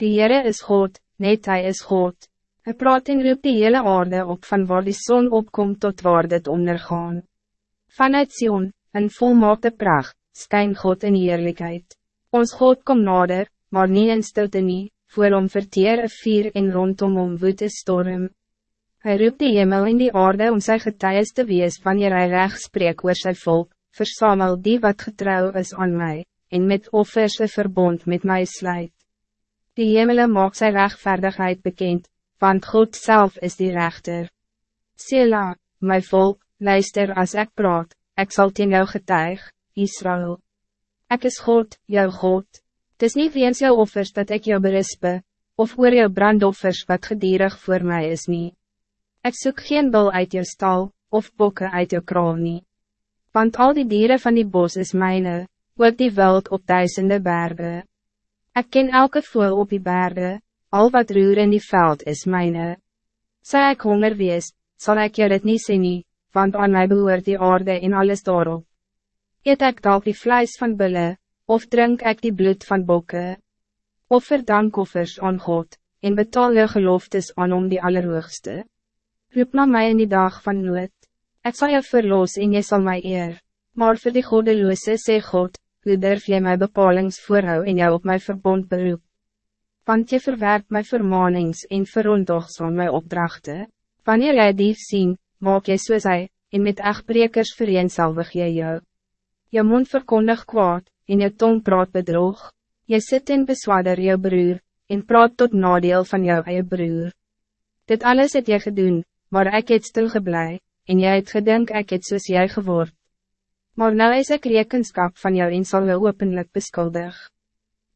Die Heere is God, net Hij is God. Hij praat en roep die hele aarde op van waar die zon opkomt tot waar dit ondergaan. Vanuit Sion, een volmaakte pracht, skyn God in heerlijkheid. Ons God kom nader, maar niet in stilte nie, voor om verteer een vier en rondom om woede storm. Hij roept die hemel in die aarde om sy getuies te wees wanneer hij recht spreek oor sy volk, versamel die wat getrouw is aan mij, en met offers een verbond met mij sluit. Die hemele maak sy rechtvaardigheid bekend, want God zelf is die rechter. Sela, my volk, luister als ik praat, ik zal teen jou getuig, Israël. Ik is God, jou God. Het is niet weens jou offers dat ik jou berispe, of oor jou brandoffers wat gedierig voor mij is niet. Ik zoek geen bul uit jou stal, of bokken uit jou kraal nie. Want al die dieren van die bos is mijne, ook die wild op duizenden bergen. Ik ken elke voel op die bergen, al wat roer in die veld is mijne. Zij ik honger wees, zal ik je het niet zien, nie, want aan mij behoort die aarde en alles daarop. Eet ek dalk die vlijs van bulle, of drink ik die bloed van bokken? Of verdank offers aan God, en betaal je geloftes aan om die Allerhoogste? Roep na mij in die dag van nood. Ik zal je verloos en je zal mij eer. Maar voor die godeloose sê God, hoe durf jy my bepalings voorhou en jou op my verbond beroep? Want je verwerpt my vermanings en verontogs van my opdrachten. Wanneer jy dief sien, maak jy soos hy, en met echtbrekers vereensalwig jy jou. Je mond verkondig kwaad, en je tong praat bedrog. Je sit en beswaarder jou broer, en praat tot nadeel van jou eie broer. Dit alles het jy gedoen, maar ik het stilgeblij, en jy het gedink ek het soos jy geword. Maar nou is ek rekenskap van jou en sal jou openlik beskuldig.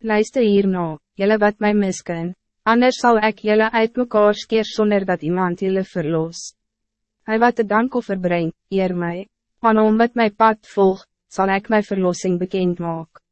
Luister hierna, jylle wat mij misken, anders zal ik jylle uit mekaar skeer sonder dat iemand jylle verloos. Hij wat de dankoffer brengt, eer mij, aan om wat my pad volg, zal ik mijn verlossing bekend maken.